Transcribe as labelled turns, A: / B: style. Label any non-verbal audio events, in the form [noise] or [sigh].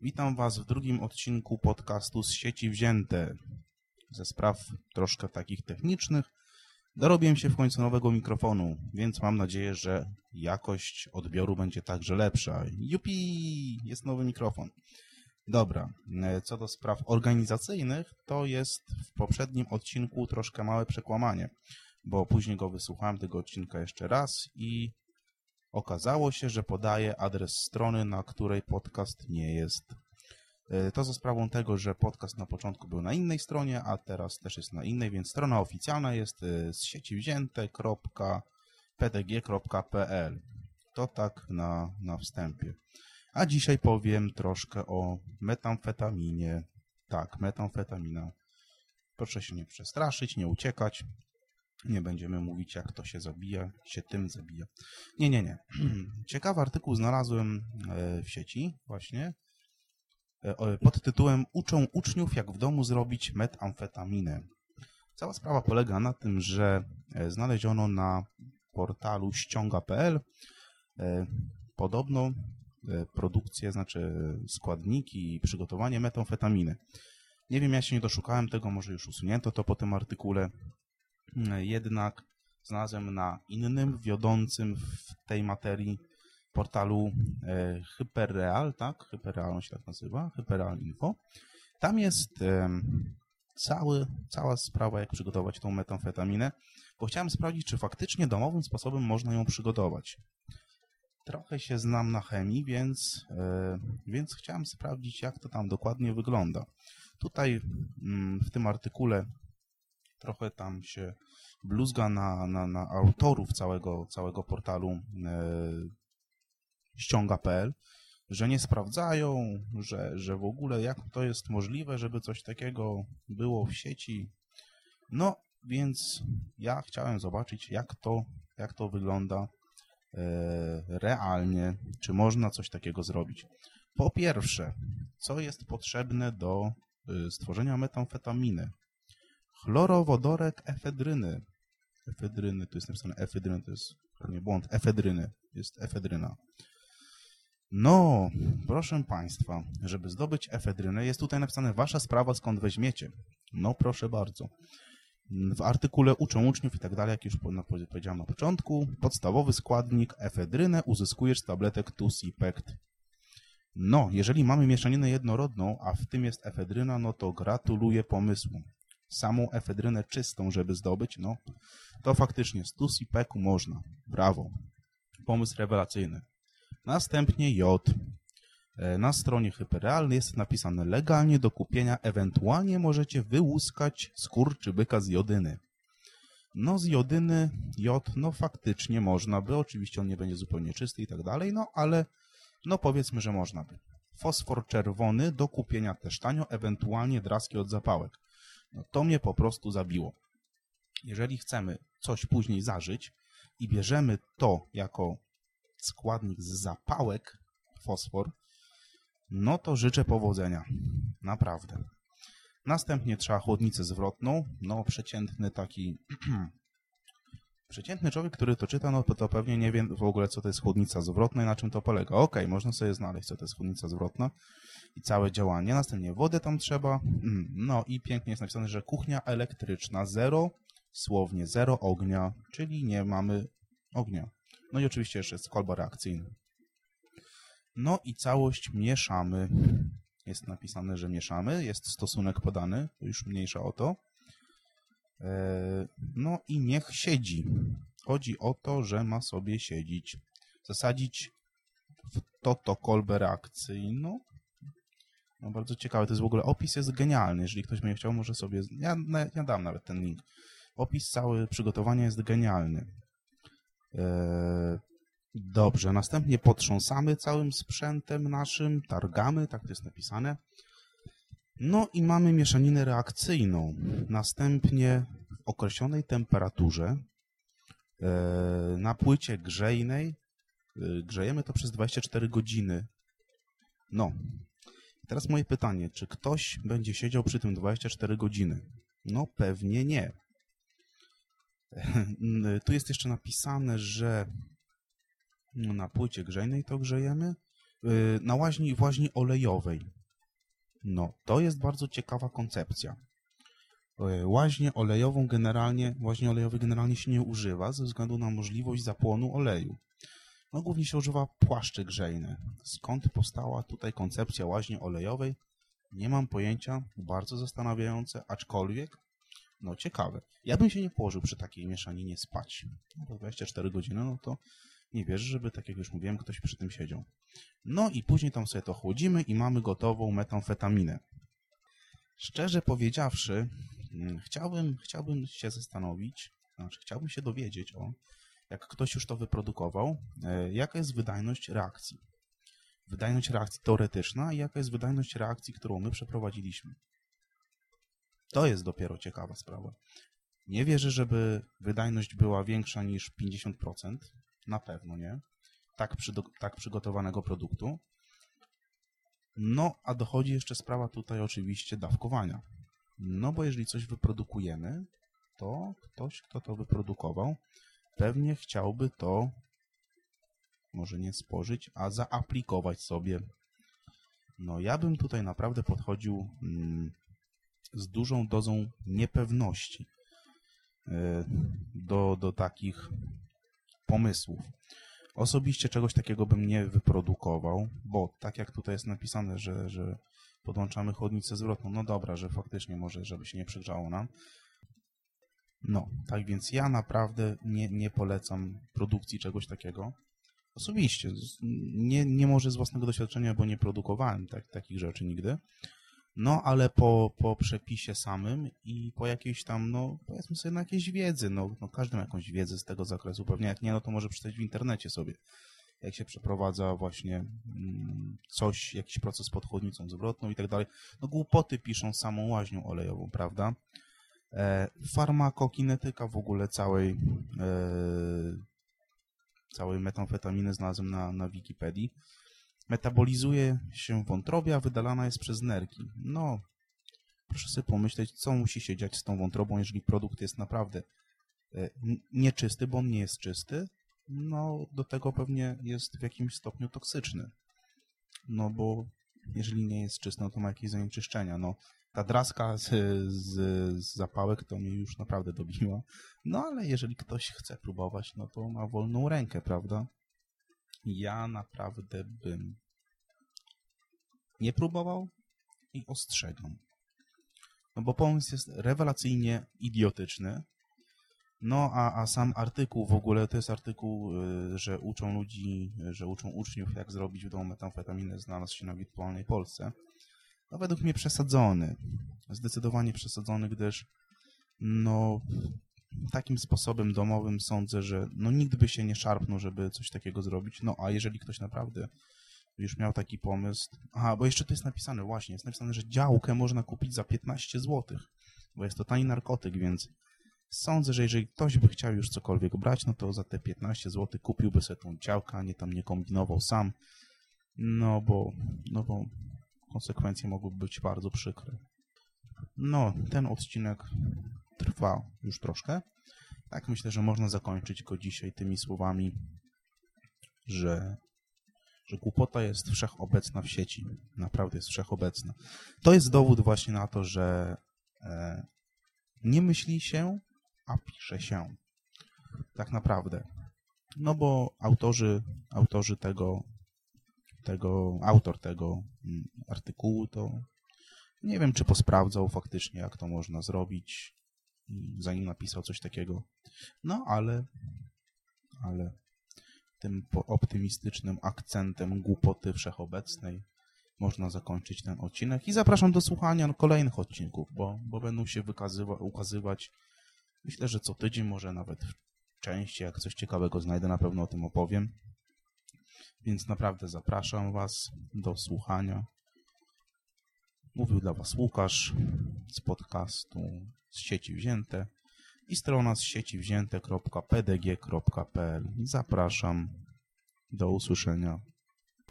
A: Witam Was w drugim odcinku podcastu z sieci wzięte. Ze spraw troszkę takich technicznych dorobiłem się w końcu nowego mikrofonu, więc mam nadzieję, że jakość odbioru będzie także lepsza. Jupi! Jest nowy mikrofon. Dobra, e, co do spraw organizacyjnych, to jest w poprzednim odcinku troszkę małe przekłamanie, bo później go wysłuchałem tego odcinka jeszcze raz i okazało się, że podaje adres strony, na której podcast nie jest. E, to za sprawą tego, że podcast na początku był na innej stronie, a teraz też jest na innej, więc strona oficjalna jest e, z sieci wzięte.pdg.pl. To tak na, na wstępie. A dzisiaj powiem troszkę o metamfetaminie. Tak, metamfetamina. Proszę się nie przestraszyć, nie uciekać. Nie będziemy mówić, jak to się zabija, się tym zabija. Nie, nie, nie. [clears throat] Ciekawy artykuł znalazłem e, w sieci właśnie e, pod tytułem Uczą uczniów, jak w domu zrobić metamfetaminę. Cała sprawa polega na tym, że e, znaleziono na portalu ściąga.pl podobno produkcję, znaczy składniki i przygotowanie metamfetaminy. Nie wiem, ja się nie doszukałem tego, może już usunięto to po tym artykule. Jednak znalazłem na innym, wiodącym w tej materii portalu e, Hyperreal, tak? Hyperreal on się tak nazywa, Hyperreal Info. Tam jest e, cały, cała sprawa, jak przygotować tą metamfetaminę, bo chciałem sprawdzić, czy faktycznie domowym sposobem można ją przygotować. Trochę się znam na chemii, więc, e, więc chciałem sprawdzić, jak to tam dokładnie wygląda. Tutaj mm, w tym artykule trochę tam się bluzga na, na, na autorów całego, całego portalu e, ściąga.pl, że nie sprawdzają, że, że w ogóle jak to jest możliwe, żeby coś takiego było w sieci. No, więc ja chciałem zobaczyć, jak to, jak to wygląda e, realnie, czy można coś takiego zrobić. Po pierwsze, co jest potrzebne do e, stworzenia metamfetaminy? Chlorowodorek efedryny. Efedryny, tu jest napisane efedryny, to jest pewnie błąd. Efedryny, jest efedryna. No, proszę Państwa, żeby zdobyć efedrynę, jest tutaj napisane Wasza sprawa, skąd weźmiecie. No, proszę bardzo. W artykule uczą uczniów i tak dalej, jak już powiedziałem na początku, podstawowy składnik efedrynę uzyskujesz z tabletek Tusipect. No, jeżeli mamy mieszaninę jednorodną, a w tym jest efedryna, no to gratuluję pomysłu samą efedrynę czystą, żeby zdobyć, no to faktycznie z Tusipeku można. Brawo. Pomysł rewelacyjny. Następnie jod. E, na stronie Hyperrealny jest napisane legalnie do kupienia, ewentualnie możecie wyłuskać skurczybyka z jodyny. No z jodyny, jod, no faktycznie można by, oczywiście on nie będzie zupełnie czysty i tak dalej, no ale no powiedzmy, że można by. Fosfor czerwony do kupienia też tanio, ewentualnie draski od zapałek. No to mnie po prostu zabiło. Jeżeli chcemy coś później zażyć i bierzemy to jako składnik z zapałek, fosfor, no to życzę powodzenia. Naprawdę. Następnie trzeba chłodnicę zwrotną. No, przeciętny taki... [clears throat] przeciętny człowiek, który to czyta, no to pewnie nie wie w ogóle, co to jest chłodnica zwrotna i na czym to polega. Ok, można sobie znaleźć, co to jest chłodnica zwrotna i całe działanie. Następnie wodę tam trzeba. Mm, no i pięknie jest napisane, że kuchnia elektryczna zero, słownie zero ognia, czyli nie mamy ognia. No i oczywiście jeszcze jest kolba reakcyjna. No i całość mieszamy. Jest napisane, że mieszamy, jest stosunek podany, to już mniejsza o to. E, no i niech siedzi. Chodzi o to, że ma sobie siedzieć. Zasadzić w to to kolbę reakcyjną no bardzo ciekawe, to jest w ogóle, opis jest genialny, jeżeli ktoś będzie chciał, może sobie, ja, ja dam nawet ten link. Opis cały przygotowania jest genialny. Eee, dobrze, następnie potrząsamy całym sprzętem naszym, targamy, tak to jest napisane. No i mamy mieszaninę reakcyjną. Następnie w określonej temperaturze e, na płycie grzejnej e, grzejemy to przez 24 godziny. No, Teraz moje pytanie, czy ktoś będzie siedział przy tym 24 godziny? No pewnie nie. [laughs] Tu jest jeszcze napisane, że na płycie grzejnej to grzejemy. y, na łaźni, w łaźni olejowej. No, to jest bardzo ciekawa koncepcja. Y, Łaźnię olejową generalnie, łaźni olejowej generalnie się nie używa ze względu na możliwość zapłonu oleju. No, głównie się używa płaszczy grzejne. Skąd powstała tutaj koncepcja łaźni olejowej? Nie mam pojęcia, bardzo zastanawiające, aczkolwiek, no ciekawe. Ja bym się nie położył przy takiej mieszaninie spać. No, to 24 godziny, no to nie wierzę, żeby, tak jak już mówiłem, ktoś przy tym siedział. No i później tam sobie to chłodzimy i mamy gotową metamfetaminę. Szczerze powiedziawszy, mm, chciałbym, chciałbym się zastanowić, znaczy chciałbym się dowiedzieć o, jak ktoś już to wyprodukował, e, jaka jest wydajność reakcji. Wydajność reakcji teoretyczna i jaka jest wydajność reakcji, którą my przeprowadziliśmy. To jest dopiero ciekawa sprawa. Nie wierzę, żeby wydajność była większa niż 50%. Na pewno nie. Tak, przy, tak przygotowanego produktu. No, a dochodzi jeszcze sprawa tutaj oczywiście dawkowania. No, bo jeżeli coś wyprodukujemy, to ktoś, kto to wyprodukował, pewnie chciałby to może nie spożyć, a zaaplikować sobie. No, ja bym tutaj naprawdę podchodził mm, z dużą dozą niepewności y, do, do takich pomysłów. Osobiście czegoś takiego bym nie wyprodukował, bo tak jak tutaj jest napisane, że, że podłączamy chłodnicę zwrotną, no dobra, że faktycznie może, żeby się nie przegrzało nam. No, tak więc ja naprawdę nie, nie polecam produkcji czegoś takiego. Osobiście, nie, nie może z własnego doświadczenia, bo nie produkowałem tak, takich rzeczy nigdy. No, ale po, po przepisie samym i po jakiejś tam, no, powiedzmy sobie, na jakiejś wiedzy, no, no każdy ma jakąś wiedzę z tego zakresu, pewnie jak nie, no to może przeczytać w internecie sobie, jak się przeprowadza właśnie mm, coś, jakiś proces pod chłodnicą zwrotną i tak dalej. No, głupoty piszą samą łaźnią olejową, prawda? E, farmakokinetyka w ogóle całej e, całej metamfetaminy znalazłem na, na Wikipedii metabolizuje się w wątrobie, a wydalana jest przez nerki. No, proszę sobie pomyśleć, co musi się dziać z tą wątrobą, jeżeli produkt jest naprawdę e, nieczysty, bo on nie jest czysty, no do tego pewnie jest w jakimś stopniu toksyczny. No bo jeżeli nie jest czysty, no to ma jakieś zanieczyszczenia. No ta draska z, z, z zapałek to mnie już naprawdę dobiła. No ale jeżeli ktoś chce próbować, no to ma wolną rękę, prawda? Ja naprawdę bym nie próbował i ostrzegam. No bo pomysł jest rewelacyjnie idiotyczny. No a, a sam artykuł w ogóle to jest artykuł, y, że uczą ludzi, że uczą uczniów, jak zrobić w domu metamfetaminę, znalazł się na wirtualnej Polsce. No według mnie przesadzony. Zdecydowanie przesadzony, gdyż no takim sposobem domowym sądzę, że no nikt by się nie szarpnął, żeby coś takiego zrobić. No a jeżeli ktoś naprawdę już miał taki pomysł... Aha, bo jeszcze to jest napisane, właśnie, jest napisane, że działkę można kupić za 15 zł, bo jest to tani narkotyk, więc sądzę, że jeżeli ktoś by chciał już cokolwiek brać, no to za te 15 zł kupiłby sobie tą działkę, a nie tam nie kombinował sam, no bo, no bo konsekwencje mogłyby być bardzo przykre. No, ten odcinek trwa już troszkę. Tak myślę, że można zakończyć go dzisiaj tymi słowami, że, że głupota jest wszechobecna w sieci. Naprawdę jest wszechobecna. To jest dowód właśnie na to, że e, nie myśli się, a pisze się. Tak naprawdę. No bo autorzy, autorzy tego, tego, autor tego mm, artykułu to nie wiem, czy posprawdzał faktycznie, jak to można zrobić zanim napisał coś takiego. No, ale, ale tym optymistycznym akcentem głupoty wszechobecnej można zakończyć ten odcinek i zapraszam do słuchania kolejnych odcinków, bo, bo będą się ukazywać myślę, że co tydzień, może nawet częściej, jak coś ciekawego znajdę, na pewno o tym opowiem. Więc naprawdę zapraszam Was do słuchania. Mówił dla Was Łukasz z podcastu z sieci wzięte i strona z sieci wzięte.pdg.pl. Zapraszam. Do usłyszenia.